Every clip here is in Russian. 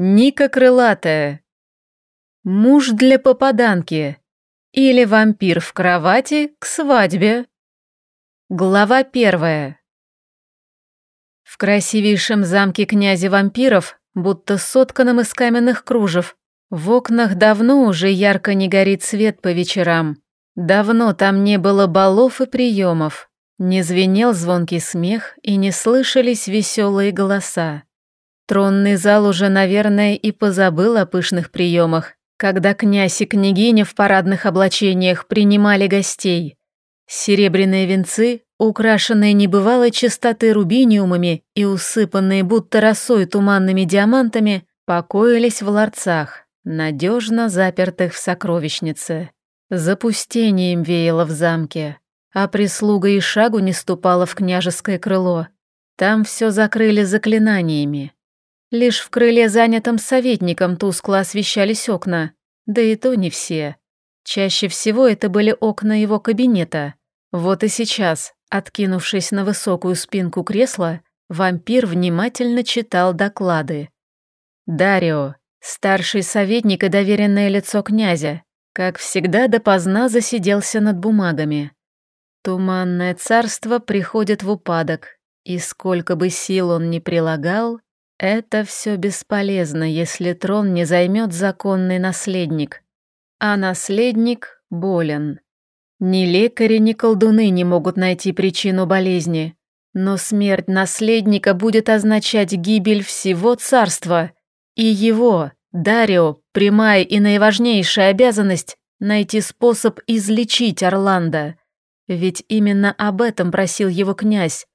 Ника крылатая. Муж для попаданки. Или вампир в кровати к свадьбе. Глава первая. В красивейшем замке князя вампиров, будто сотканном из каменных кружев, в окнах давно уже ярко не горит свет по вечерам. Давно там не было балов и приемов, не звенел звонкий смех и не слышались веселые голоса. Тронный зал уже, наверное, и позабыл о пышных приемах, когда князь и княгиня в парадных облачениях принимали гостей. Серебряные венцы, украшенные небывалой чистоты рубиниумами и усыпанные будто росой туманными диамантами, покоились в ларцах надежно запертых в сокровищнице. Запустением веяло в замке, а прислуга и шагу не ступала в княжеское крыло. Там все закрыли заклинаниями. Лишь в крыле, занятом советником, тускло освещались окна, да и то не все. Чаще всего это были окна его кабинета. Вот и сейчас, откинувшись на высокую спинку кресла, вампир внимательно читал доклады. Дарио, Старший советник и доверенное лицо князя, как всегда допоздна засиделся над бумагами. Туманное царство приходит в упадок, и сколько бы сил он ни прилагал, это все бесполезно, если трон не займет законный наследник. А наследник болен. Ни лекари, ни колдуны не могут найти причину болезни, но смерть наследника будет означать гибель всего царства — и его, Дарио, прямая и наиважнейшая обязанность — найти способ излечить Орландо. Ведь именно об этом просил его князь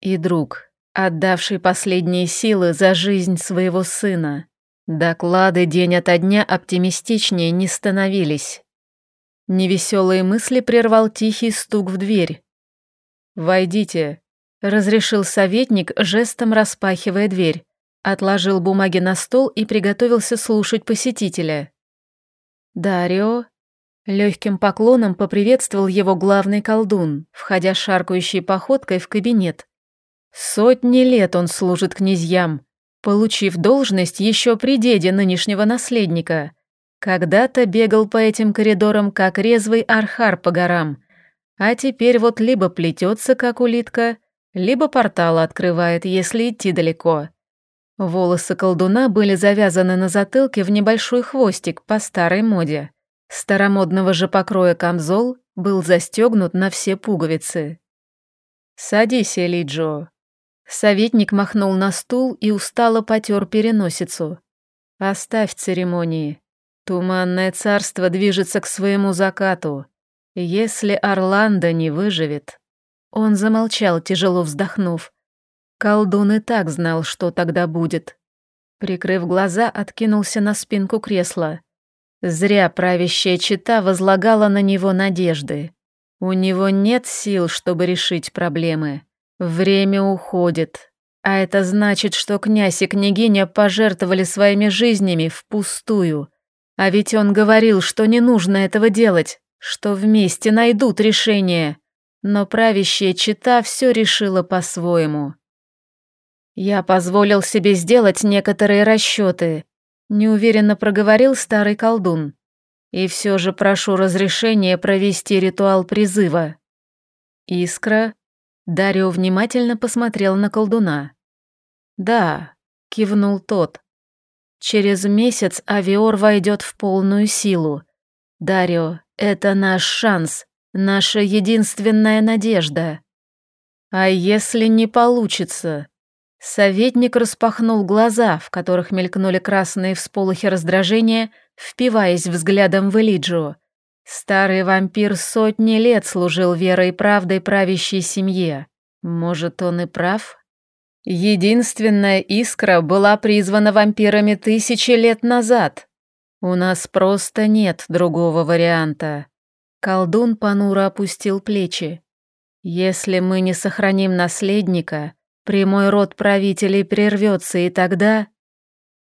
и друг, отдавший последние силы за жизнь своего сына. Доклады день ото дня оптимистичнее не становились. Невеселые мысли прервал тихий стук в дверь. «Войдите», — разрешил советник, жестом распахивая дверь. Отложил бумаги на стол и приготовился слушать посетителя. «Дарио?» Легким поклоном поприветствовал его главный колдун, входя шаркающей походкой в кабинет. Сотни лет он служит князьям, получив должность еще при деде нынешнего наследника. Когда-то бегал по этим коридорам, как резвый архар по горам, а теперь вот либо плетется, как улитка, либо портал открывает, если идти далеко. Волосы колдуна были завязаны на затылке в небольшой хвостик по старой моде. Старомодного же покроя камзол был застегнут на все пуговицы. «Садись, Элиджо». Советник махнул на стул и устало потер переносицу. «Оставь церемонии. Туманное царство движется к своему закату. Если Орландо не выживет...» Он замолчал, тяжело вздохнув, Колдун и так знал, что тогда будет. Прикрыв глаза, откинулся на спинку кресла. Зря правящая чита возлагала на него надежды. У него нет сил, чтобы решить проблемы. Время уходит. А это значит, что князь и княгиня пожертвовали своими жизнями впустую. А ведь он говорил, что не нужно этого делать, что вместе найдут решение. Но правящая чита все решила по-своему. Я позволил себе сделать некоторые расчеты, неуверенно проговорил старый колдун. И все же прошу разрешения провести ритуал призыва. Искра. Дарио внимательно посмотрел на колдуна. Да, кивнул тот. Через месяц Авиор войдет в полную силу. Дарио, это наш шанс, наша единственная надежда. А если не получится? Советник распахнул глаза, в которых мелькнули красные всполохи раздражения, впиваясь взглядом в Элиджио. Старый вампир сотни лет служил верой и правдой правящей семье. Может, он и прав? Единственная искра была призвана вампирами тысячи лет назад. У нас просто нет другого варианта. Колдун понуро опустил плечи. Если мы не сохраним наследника, Прямой род правителей прервется, и тогда...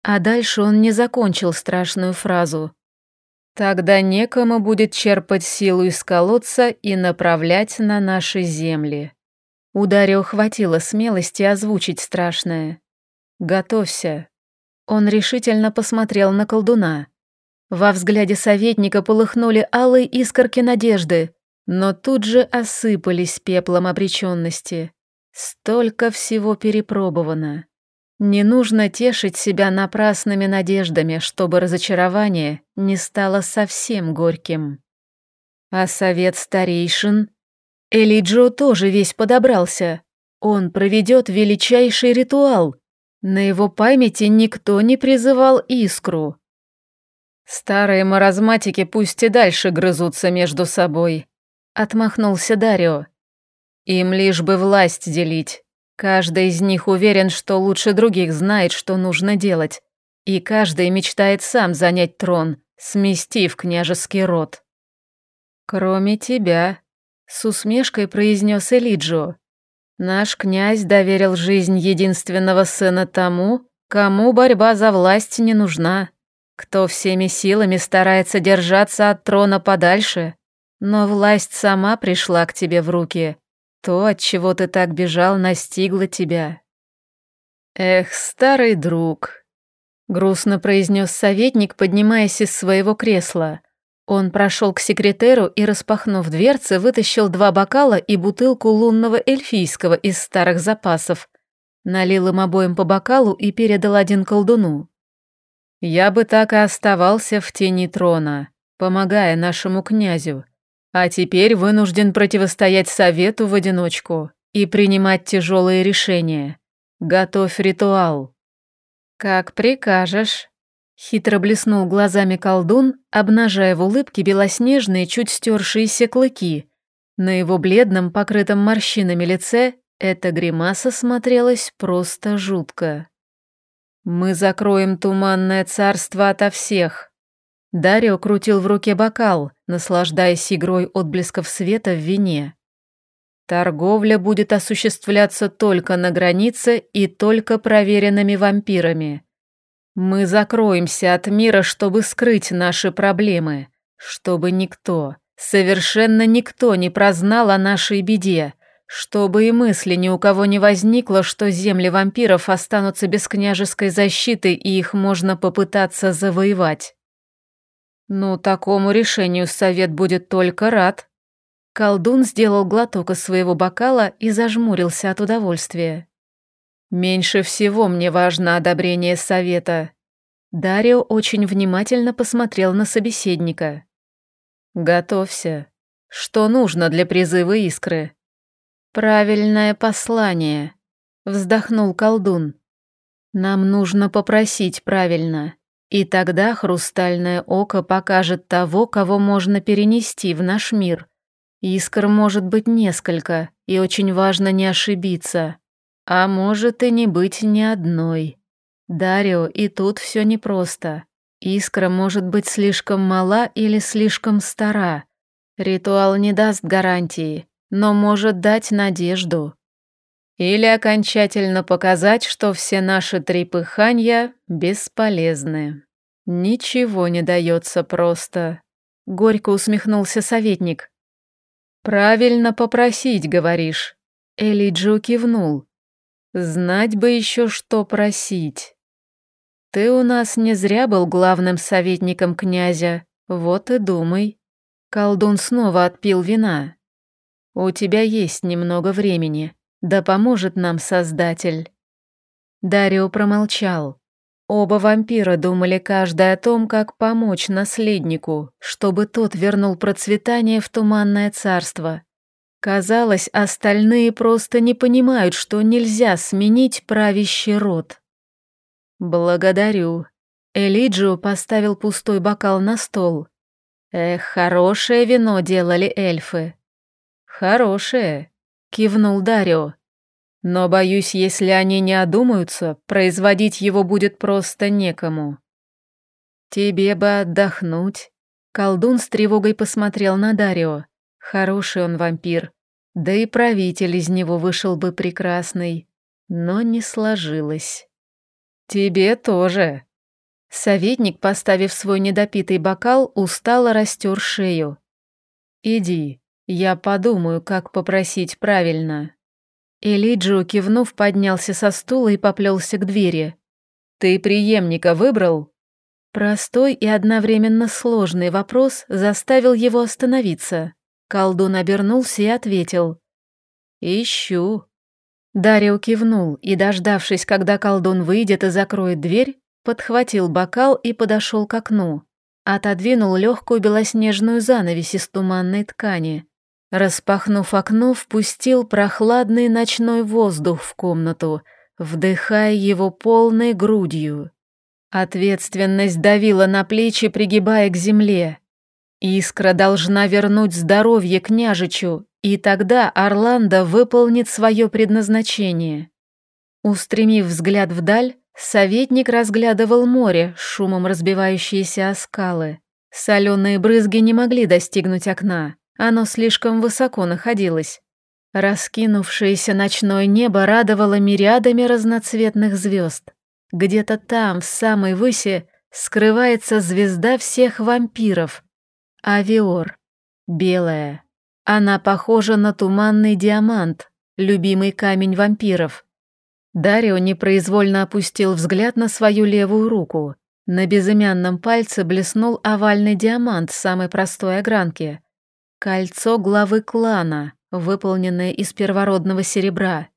А дальше он не закончил страшную фразу. Тогда некому будет черпать силу из колодца и направлять на наши земли. У Дарио хватило смелости озвучить страшное. «Готовься». Он решительно посмотрел на колдуна. Во взгляде советника полыхнули алые искорки надежды, но тут же осыпались пеплом обреченности. Столько всего перепробовано. Не нужно тешить себя напрасными надеждами, чтобы разочарование не стало совсем горьким. А совет старейшин? Элиджо тоже весь подобрался. Он проведет величайший ритуал. На его памяти никто не призывал искру. Старые маразматики пусть и дальше грызутся между собой. Отмахнулся Дарио. Им лишь бы власть делить. Каждый из них уверен, что лучше других знает, что нужно делать. И каждый мечтает сам занять трон, сместив княжеский род. «Кроме тебя», — с усмешкой произнес Элиджо. «Наш князь доверил жизнь единственного сына тому, кому борьба за власть не нужна, кто всеми силами старается держаться от трона подальше, но власть сама пришла к тебе в руки, то, от чего ты так бежал, настигло тебя. Эх, старый друг, грустно произнес советник, поднимаясь из своего кресла. Он прошел к секретеру и, распахнув дверцы, вытащил два бокала и бутылку лунного эльфийского из старых запасов. Налил им обоим по бокалу и передал один колдуну. «Я бы так и оставался в тени трона, помогая нашему князю, а теперь вынужден противостоять совету в одиночку и принимать тяжелые решения. Готовь ритуал. Как прикажешь. Хитро блеснул глазами колдун, обнажая в улыбке белоснежные, чуть стершиеся клыки. На его бледном, покрытом морщинами лице эта гримаса смотрелась просто жутко. «Мы закроем туманное царство ото всех», Дарио крутил в руке бокал, наслаждаясь игрой отблесков света в вине. Торговля будет осуществляться только на границе и только проверенными вампирами. Мы закроемся от мира, чтобы скрыть наши проблемы, чтобы никто, совершенно никто не прознал о нашей беде, чтобы и мысли ни у кого не возникло, что земли вампиров останутся без княжеской защиты и их можно попытаться завоевать. «Ну, такому решению совет будет только рад». Колдун сделал глоток из своего бокала и зажмурился от удовольствия. «Меньше всего мне важно одобрение совета». Дарио очень внимательно посмотрел на собеседника. «Готовься. Что нужно для призыва искры?» «Правильное послание», — вздохнул колдун. «Нам нужно попросить правильно. И тогда хрустальное око покажет того, кого можно перенести в наш мир. Искр может быть несколько, и очень важно не ошибиться. А может и не быть ни одной. Дарио, и тут все непросто. Искра может быть слишком мала или слишком стара. Ритуал не даст гарантии, но может дать надежду. Или окончательно показать, что все наши трепыханья бесполезны. Ничего не дается просто. Горько усмехнулся советник. Правильно попросить, говоришь. Элиджо кивнул. Знать бы еще, что просить. Ты у нас не зря был главным советником князя, вот и думай. Колдун снова отпил вина. У тебя есть немного времени. Да поможет нам Создатель. Дарио промолчал. Оба вампира думали каждый о том, как помочь наследнику, чтобы тот вернул процветание в Туманное Царство. Казалось, остальные просто не понимают, что нельзя сменить правящий род. «Благодарю». Элиджио поставил пустой бокал на стол. «Эх, хорошее вино делали эльфы». «Хорошее», кивнул Дарио. Но боюсь, если они не одумаются, производить его будет просто некому. Тебе бы отдохнуть. Колдун с тревогой посмотрел на Дарио. Хороший он вампир. Да и правитель из него вышел бы прекрасный. Но не сложилось. Тебе тоже. Советник, поставив свой недопитый бокал, устало растер шею. Иди, я подумаю, как попросить правильно. Элиджио, кивнув, поднялся со стула и поплелся к двери. Ты преемника выбрал?» Простой и одновременно сложный вопрос заставил его остановиться. Колдун обернулся и ответил. «Ищу». Дарио кивнул и, дождавшись, когда колдун выйдет и закроет дверь, подхватил бокал и подошел к окну. Отодвинул легкую белоснежную занавесь из туманной ткани. Распахнув окно, впустил прохладный ночной воздух в комнату, вдыхая его полной грудью. Ответственность давила на плечи, пригибая к земле. Искра должна вернуть здоровье княжичу, и тогда Орландо выполнит свое предназначение. Устремив взгляд вдаль, Советник разглядывал море, шумом разбивающиеся о скалы. Соленые брызги не могли достигнуть окна, оно слишком высоко находилось. Раскинувшееся ночное небо радовало мириадами разноцветных звезд. Где-то там, в самой выси, скрывается звезда всех вампиров. Авиор. Белая. Она похожа на туманный диамант, любимый камень вампиров. Дарио непроизвольно опустил взгляд на свою левую руку. На безымянном пальце блеснул овальный диамант самой простой огранки. Кольцо главы клана, выполненное из первородного серебра.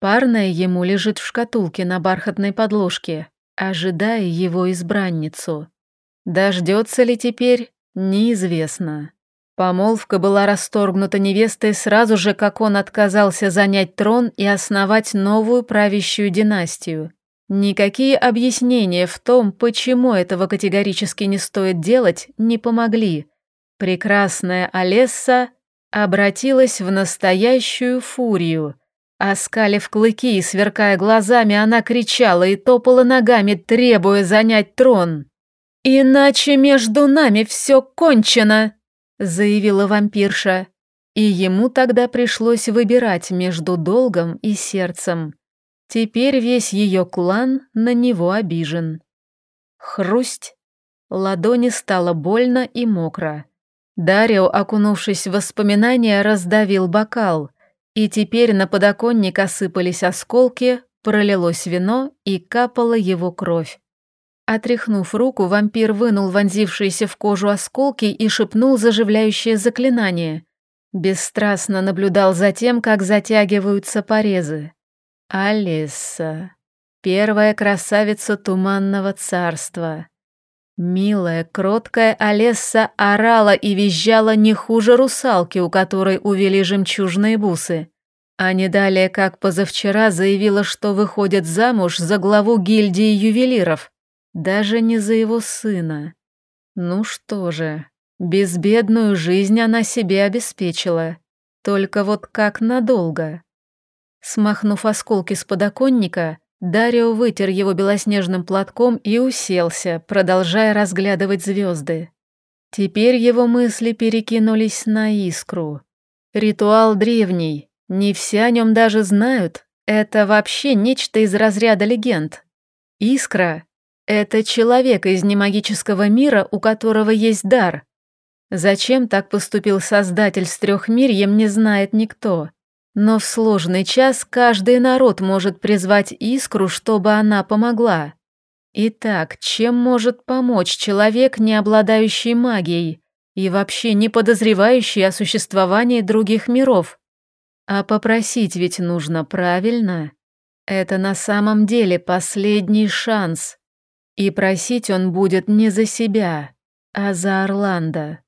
Парное ему лежит в шкатулке на бархатной подложке, ожидая его избранницу. Дождется ли теперь, неизвестно. Помолвка была расторгнута невестой сразу же, как он отказался занять трон и основать новую правящую династию. Никакие объяснения в том, почему этого категорически не стоит делать, не помогли. Прекрасная Олесса обратилась в настоящую фурию. Оскалив клыки и сверкая глазами, она кричала и топала ногами, требуя занять трон. «Иначе между нами все кончено!» заявила вампирша, и ему тогда пришлось выбирать между долгом и сердцем. Теперь весь ее клан на него обижен. Хрусть. Ладони стало больно и мокро. Дарио, окунувшись в воспоминания, раздавил бокал, и теперь на подоконник осыпались осколки, пролилось вино и капала его кровь. Отряхнув руку, вампир вынул вонзившиеся в кожу осколки и шепнул заживляющее заклинание. Бесстрастно наблюдал за тем, как затягиваются порезы. Алиса, первая красавица Туманного Царства. Милая, кроткая Алесса орала и визжала не хуже русалки, у которой увели жемчужные бусы. А не далее, как позавчера, заявила, что выходит замуж за главу гильдии ювелиров. Даже не за его сына. Ну что же, безбедную жизнь она себе обеспечила. Только вот как надолго. Смахнув осколки с подоконника, Дарио вытер его белоснежным платком и уселся, продолжая разглядывать звезды. Теперь его мысли перекинулись на искру. Ритуал древний, не все о нем даже знают. Это вообще нечто из разряда легенд. Искра это человек из немагического мира, у которого есть дар. Зачем так поступил Создатель с трехмирьем, не знает никто. Но в сложный час каждый народ может призвать искру, чтобы она помогла. Итак, чем может помочь человек, не обладающий магией и вообще не подозревающий о существовании других миров? А попросить ведь нужно правильно. Это на самом деле последний шанс. И просить он будет не за себя, а за Орландо.